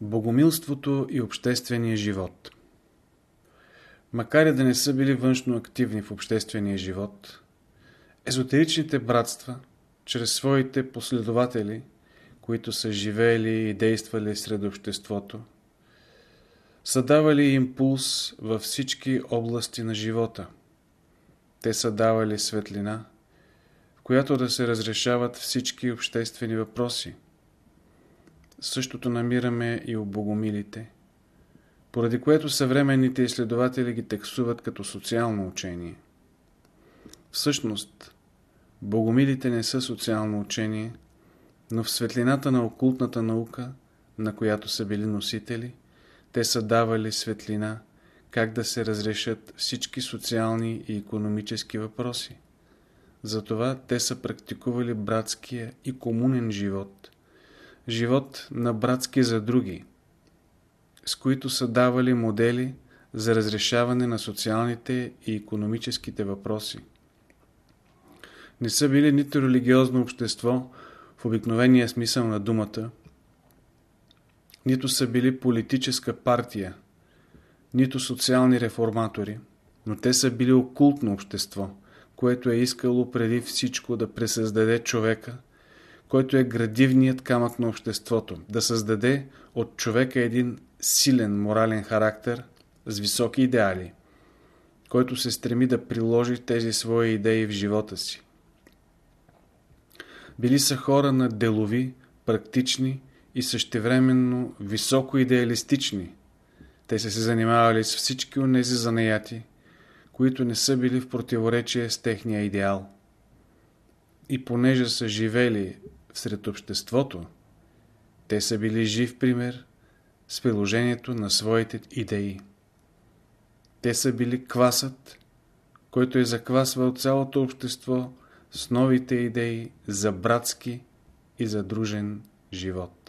Богомилството и обществения живот Макар и да не са били външно активни в обществения живот, езотеричните братства, чрез своите последователи, които са живеели и действали сред обществото, са давали импулс във всички области на живота. Те са давали светлина, в която да се разрешават всички обществени въпроси. Същото намираме и у богомилите, поради което съвременните изследователи ги таксуват като социално учение. Всъщност, богомилите не са социално учение, но в светлината на окултната наука, на която са били носители, те са давали светлина как да се разрешат всички социални и економически въпроси. Затова те са практикували братския и комунен живот – живот на братски за други, с които са давали модели за разрешаване на социалните и економическите въпроси. Не са били нито религиозно общество в обикновения смисъл на думата, нито са били политическа партия, нито социални реформатори, но те са били окултно общество, което е искало преди всичко да пресъздаде човека – който е градивният камък на обществото, да създаде от човека един силен морален характер с високи идеали, който се стреми да приложи тези свои идеи в живота си. Били са хора на делови, практични и същевременно високо идеалистични. Те са се занимавали с всички онези занаяти, които не са били в противоречие с техния идеал. И понеже са живели сред обществото, те са били жив пример с приложението на своите идеи. Те са били квасът, който е заквасвал цялото общество с новите идеи за братски и за дружен живот.